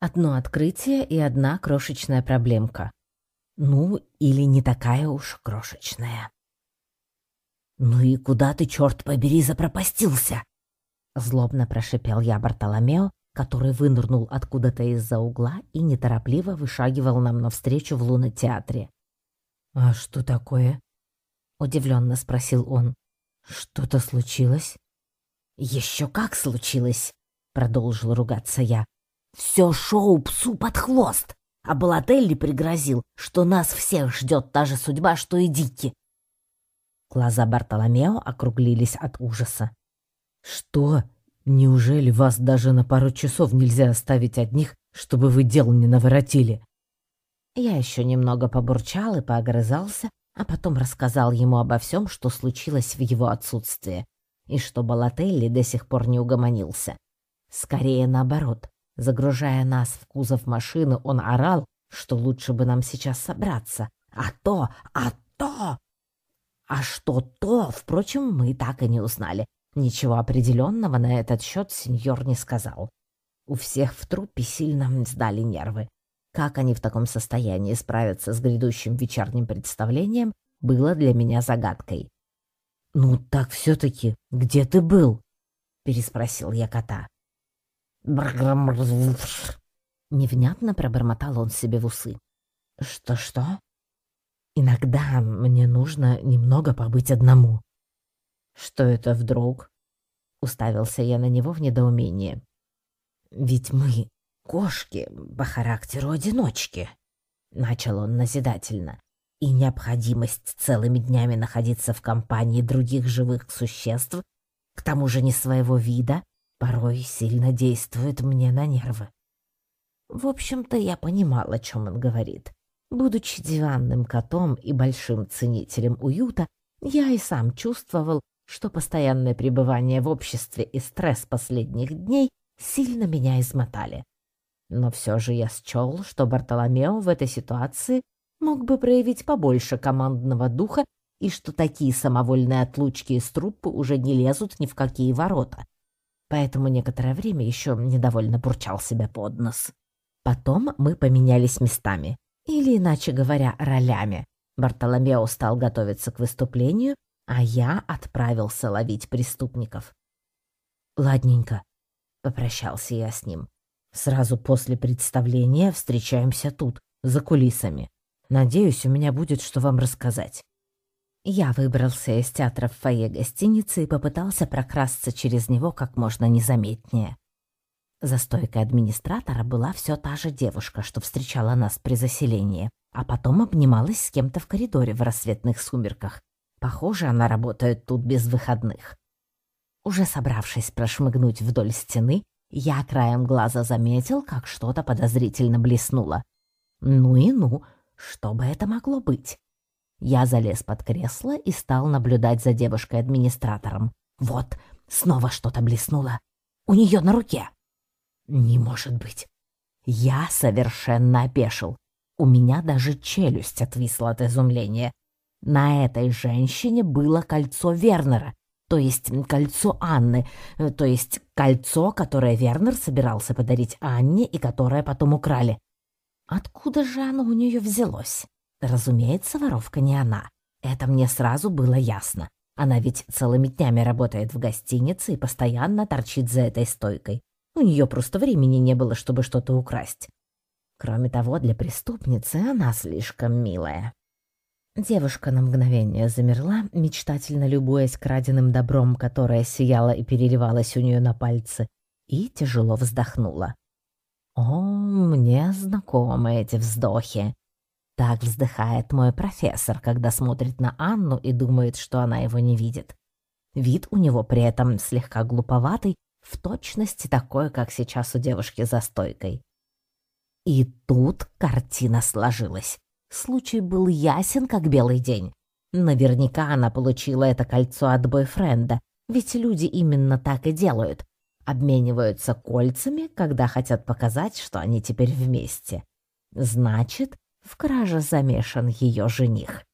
Одно открытие и одна крошечная проблемка. Ну, или не такая уж крошечная. «Ну и куда ты, черт побери, запропастился?» Злобно прошипел я Бартоломео, который вынырнул откуда-то из-за угла и неторопливо вышагивал нам навстречу в лунотеатре. «А что такое?» — удивленно спросил он. «Что-то случилось?» «Еще как случилось!» — продолжил ругаться я. «Все шоу псу под хвост, а Балателли пригрозил, что нас всех ждет та же судьба, что и Дики». Глаза Бартоломео округлились от ужаса. «Что? Неужели вас даже на пару часов нельзя оставить одних, чтобы вы дел не наворотили?» Я еще немного побурчал и поогрызался, а потом рассказал ему обо всем, что случилось в его отсутствие, и что Балателли до сих пор не угомонился. Скорее наоборот, загружая нас в кузов машины, он орал, что лучше бы нам сейчас собраться. А то, а то! А что то, впрочем, мы так и не узнали. Ничего определенного на этот счет сеньор не сказал. У всех в труппе сильно сдали нервы. Как они в таком состоянии справятся с грядущим вечерним представлением, было для меня загадкой. «Ну так все-таки, где ты был?» — переспросил я кота. Невнятно пробормотал он себе в усы. «Что-что?» «Иногда мне нужно немного побыть одному». «Что это вдруг?» — уставился я на него в недоумении. «Ведь мы кошки по характеру одиночки», — начал он назидательно. «И необходимость целыми днями находиться в компании других живых существ, к тому же не своего вида, порой сильно действует мне на нервы». В общем-то, я понимал, о чем он говорит. Будучи диванным котом и большим ценителем уюта, я и сам чувствовал, что постоянное пребывание в обществе и стресс последних дней сильно меня измотали. Но все же я счел, что Бартоломео в этой ситуации мог бы проявить побольше командного духа и что такие самовольные отлучки из труппы уже не лезут ни в какие ворота. Поэтому некоторое время еще недовольно бурчал себя под нос. Потом мы поменялись местами, или, иначе говоря, ролями. Бартоломео стал готовиться к выступлению, а я отправился ловить преступников. «Ладненько», — попрощался я с ним. «Сразу после представления встречаемся тут, за кулисами. Надеюсь, у меня будет что вам рассказать». Я выбрался из театра в фойе гостиницы и попытался прокрасться через него как можно незаметнее. За стойкой администратора была все та же девушка, что встречала нас при заселении, а потом обнималась с кем-то в коридоре в рассветных сумерках. Похоже, она работает тут без выходных. Уже собравшись прошмыгнуть вдоль стены, я краем глаза заметил, как что-то подозрительно блеснуло. Ну и ну, что бы это могло быть? Я залез под кресло и стал наблюдать за девушкой-администратором. Вот, снова что-то блеснуло. У нее на руке. Не может быть. Я совершенно опешил. У меня даже челюсть отвисла от изумления. На этой женщине было кольцо Вернера, то есть кольцо Анны, э, то есть кольцо, которое Вернер собирался подарить Анне и которое потом украли. Откуда же оно у нее взялось? Разумеется, воровка не она. Это мне сразу было ясно. Она ведь целыми днями работает в гостинице и постоянно торчит за этой стойкой. У нее просто времени не было, чтобы что-то украсть. Кроме того, для преступницы она слишком милая. Девушка на мгновение замерла, мечтательно любуясь краденым добром, которое сияло и переливалось у нее на пальце, и тяжело вздохнула. «О, мне знакомы эти вздохи. Так вздыхает мой профессор, когда смотрит на Анну и думает, что она его не видит. Вид у него при этом слегка глуповатый, в точности такой, как сейчас у девушки за стойкой. И тут картина сложилась. Случай был ясен, как белый день. Наверняка она получила это кольцо от бойфренда, ведь люди именно так и делают. Обмениваются кольцами, когда хотят показать, что они теперь вместе. Значит, в краже замешан ее жених.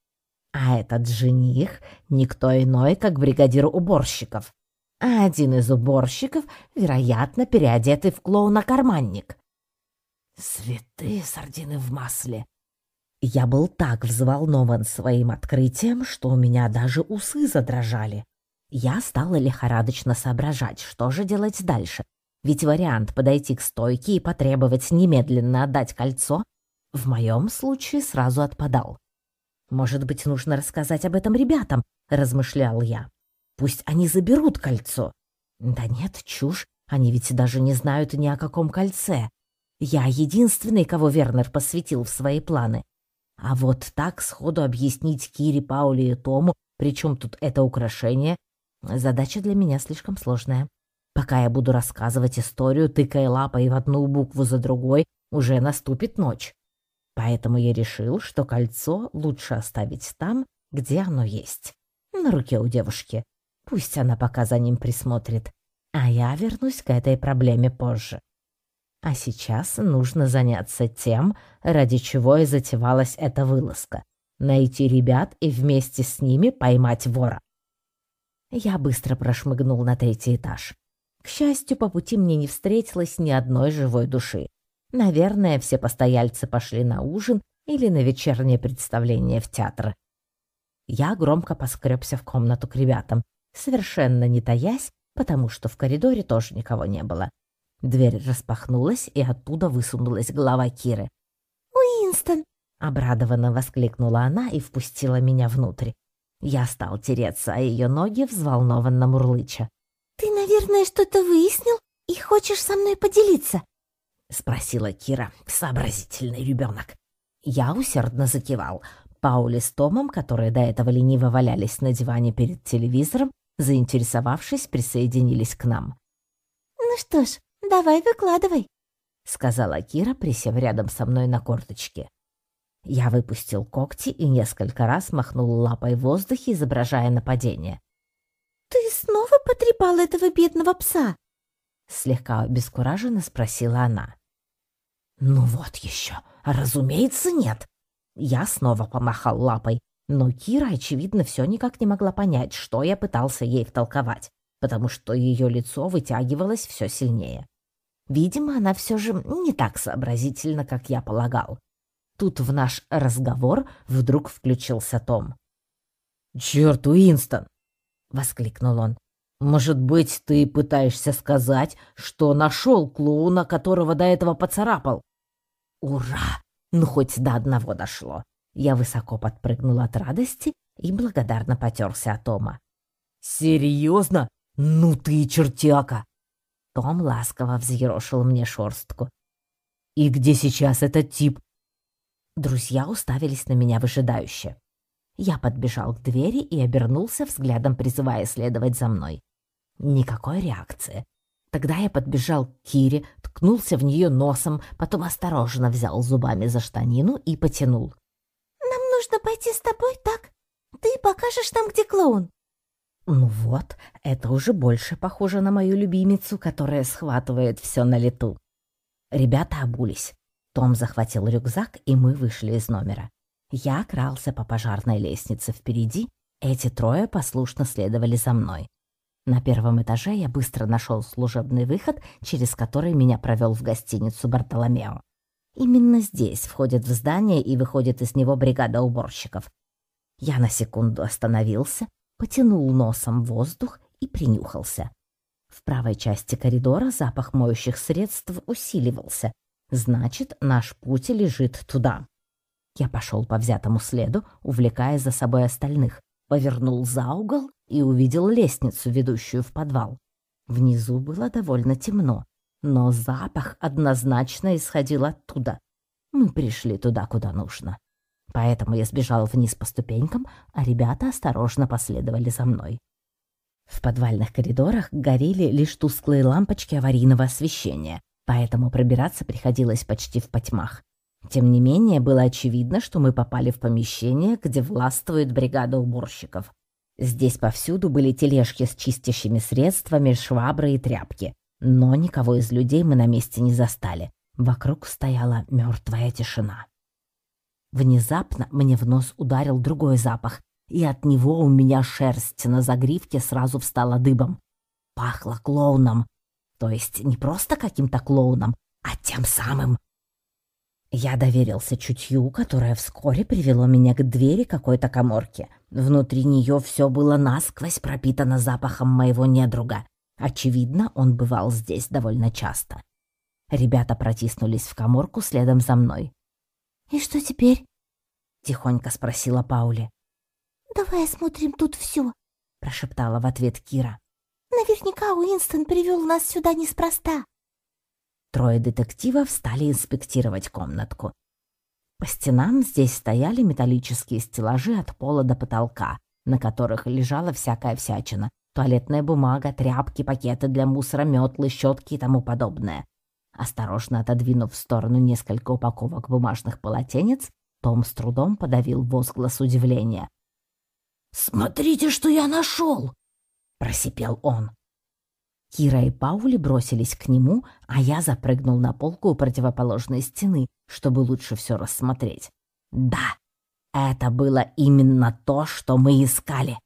А этот жених — никто иной, как бригадир уборщиков. А один из уборщиков, вероятно, переодетый в клоуна-карманник. Святые сардины в масле. Я был так взволнован своим открытием, что у меня даже усы задрожали. Я стала лихорадочно соображать, что же делать дальше. Ведь вариант подойти к стойке и потребовать немедленно отдать кольцо в моем случае сразу отпадал. «Может быть, нужно рассказать об этом ребятам», — размышлял я. «Пусть они заберут кольцо». «Да нет, чушь, они ведь даже не знают ни о каком кольце. Я единственный, кого Вернер посвятил в свои планы. А вот так сходу объяснить Кире, Пауле и Тому, причем тут это украшение, задача для меня слишком сложная. Пока я буду рассказывать историю, тыкая лапой в одну букву за другой, уже наступит ночь. Поэтому я решил, что кольцо лучше оставить там, где оно есть. На руке у девушки. Пусть она пока за ним присмотрит. А я вернусь к этой проблеме позже. А сейчас нужно заняться тем, ради чего и затевалась эта вылазка. Найти ребят и вместе с ними поймать вора. Я быстро прошмыгнул на третий этаж. К счастью, по пути мне не встретилось ни одной живой души. Наверное, все постояльцы пошли на ужин или на вечернее представление в театр. Я громко поскребся в комнату к ребятам, совершенно не таясь, потому что в коридоре тоже никого не было. Дверь распахнулась, и оттуда высунулась голова Киры. «Уинстон!» — обрадованно воскликнула она и впустила меня внутрь. Я стал тереться о ее ноги, взволнованно мурлыча. «Ты, наверное, что-то выяснил и хочешь со мной поделиться?» — спросила Кира, сообразительный ребенок. Я усердно закивал. Паули с Томом, которые до этого лениво валялись на диване перед телевизором, заинтересовавшись, присоединились к нам. «Ну что ж, давай выкладывай», — сказала Кира, присев рядом со мной на корточке. Я выпустил когти и несколько раз махнул лапой в воздухе, изображая нападение. «Ты снова потрепал этого бедного пса?» Слегка обескураженно спросила она. «Ну вот еще, разумеется, нет!» Я снова помахал лапой, но Кира, очевидно, все никак не могла понять, что я пытался ей втолковать, потому что ее лицо вытягивалось все сильнее. Видимо, она все же не так сообразительна, как я полагал. Тут в наш разговор вдруг включился Том. «Черт, Уинстон!» — воскликнул он. Может быть, ты пытаешься сказать, что нашел клоуна, которого до этого поцарапал? Ура! Ну, хоть до одного дошло. Я высоко подпрыгнул от радости и благодарно потерся от Тома. «Серьезно? Ну ты чертяка!» Том ласково взъерошил мне шорстку. «И где сейчас этот тип?» Друзья уставились на меня выжидающе. Я подбежал к двери и обернулся, взглядом призывая следовать за мной. Никакой реакции. Тогда я подбежал к Кире, ткнулся в нее носом, потом осторожно взял зубами за штанину и потянул. «Нам нужно пойти с тобой, так? Ты покажешь нам, где клоун?» Ну вот, это уже больше похоже на мою любимицу, которая схватывает все на лету. Ребята обулись. Том захватил рюкзак, и мы вышли из номера. Я крался по пожарной лестнице впереди, эти трое послушно следовали за мной. На первом этаже я быстро нашел служебный выход, через который меня провел в гостиницу Бартоломео. Именно здесь входит в здание и выходит из него бригада уборщиков. Я на секунду остановился, потянул носом воздух и принюхался. В правой части коридора запах моющих средств усиливался. Значит, наш путь лежит туда. Я пошел по взятому следу, увлекая за собой остальных, повернул за угол и увидел лестницу, ведущую в подвал. Внизу было довольно темно, но запах однозначно исходил оттуда. Мы пришли туда, куда нужно. Поэтому я сбежал вниз по ступенькам, а ребята осторожно последовали за мной. В подвальных коридорах горели лишь тусклые лампочки аварийного освещения, поэтому пробираться приходилось почти в потьмах. Тем не менее, было очевидно, что мы попали в помещение, где властвует бригада уборщиков. Здесь повсюду были тележки с чистящими средствами, швабры и тряпки. Но никого из людей мы на месте не застали. Вокруг стояла мертвая тишина. Внезапно мне в нос ударил другой запах, и от него у меня шерсть на загривке сразу встала дыбом. Пахло клоуном. То есть не просто каким-то клоуном, а тем самым. Я доверился чутью, которое вскоре привело меня к двери какой-то коморки. Внутри нее все было насквозь пропитано запахом моего недруга. Очевидно, он бывал здесь довольно часто. Ребята протиснулись в коморку следом за мной. «И что теперь?» — тихонько спросила Паули. «Давай осмотрим тут все», — прошептала в ответ Кира. «Наверняка Уинстон привел нас сюда неспроста». Трое детективов стали инспектировать комнатку. По стенам здесь стояли металлические стеллажи от пола до потолка, на которых лежала всякая всячина. Туалетная бумага, тряпки, пакеты для мусора, метлы, щетки и тому подобное. Осторожно отодвинув в сторону несколько упаковок бумажных полотенец, том с трудом подавил возглас удивления. «Смотрите, что я нашел!» — просипел он. Кира и Паули бросились к нему, а я запрыгнул на полку у противоположной стены, чтобы лучше все рассмотреть. Да, это было именно то, что мы искали.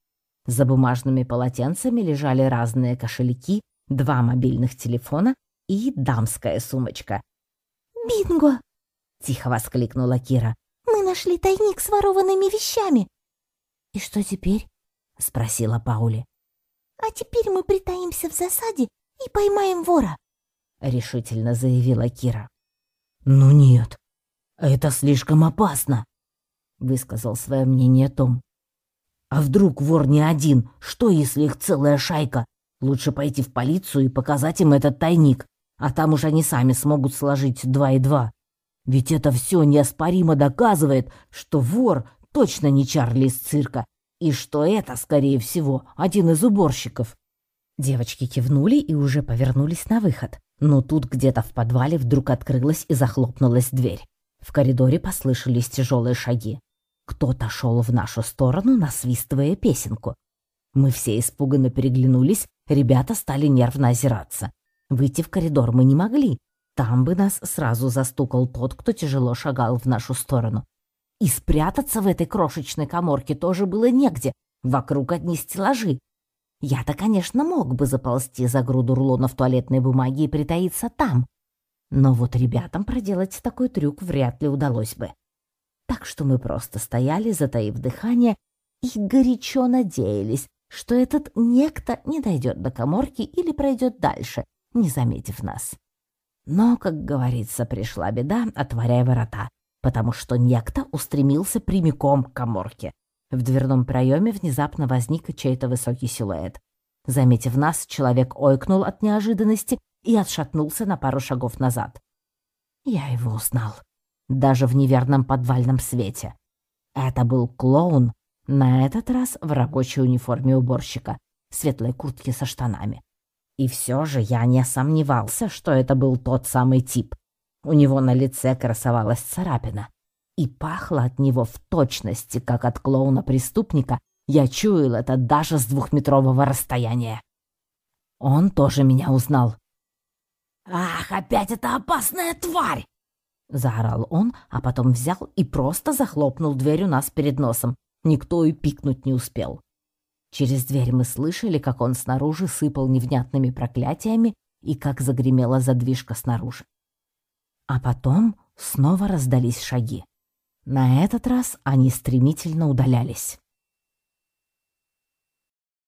За бумажными полотенцами лежали разные кошельки, два мобильных телефона и дамская сумочка. «Бинго!» — тихо воскликнула Кира. «Мы нашли тайник с ворованными вещами!» «И что теперь?» — спросила Паули. «А теперь мы притаимся в засаде и поймаем вора», — решительно заявила Кира. «Ну нет, это слишком опасно», — высказал свое мнение Том. «А вдруг вор не один? Что, если их целая шайка? Лучше пойти в полицию и показать им этот тайник, а там уж они сами смогут сложить два и два. Ведь это все неоспоримо доказывает, что вор точно не Чарли из цирка, и что это, скорее всего, один из уборщиков. Девочки кивнули и уже повернулись на выход, но тут где-то в подвале вдруг открылась и захлопнулась дверь. В коридоре послышались тяжелые шаги. Кто-то шел в нашу сторону, насвистывая песенку. Мы все испуганно переглянулись, ребята стали нервно озираться. Выйти в коридор мы не могли. Там бы нас сразу застукал тот, кто тяжело шагал в нашу сторону. И спрятаться в этой крошечной коморке тоже было негде. Вокруг одни стеллажи. Я-то, конечно, мог бы заползти за груду рулонов туалетной бумаги и притаиться там. Но вот ребятам проделать такой трюк вряд ли удалось бы. Так что мы просто стояли, затаив дыхание, и горячо надеялись, что этот некто не дойдет до коморки или пройдет дальше, не заметив нас. Но, как говорится, пришла беда, отворяя ворота потому что некто устремился прямиком к коморке. В дверном проеме внезапно возник чей-то высокий силуэт. Заметив нас, человек ойкнул от неожиданности и отшатнулся на пару шагов назад. Я его узнал. Даже в неверном подвальном свете. Это был клоун, на этот раз в рабочей униформе уборщика, светлой куртке со штанами. И все же я не сомневался, что это был тот самый тип. У него на лице красовалась царапина. И пахло от него в точности, как от клоуна-преступника. Я чуял это даже с двухметрового расстояния. Он тоже меня узнал. «Ах, опять эта опасная тварь!» Заорал он, а потом взял и просто захлопнул дверь у нас перед носом. Никто и пикнуть не успел. Через дверь мы слышали, как он снаружи сыпал невнятными проклятиями и как загремела задвижка снаружи. А потом снова раздались шаги. На этот раз они стремительно удалялись.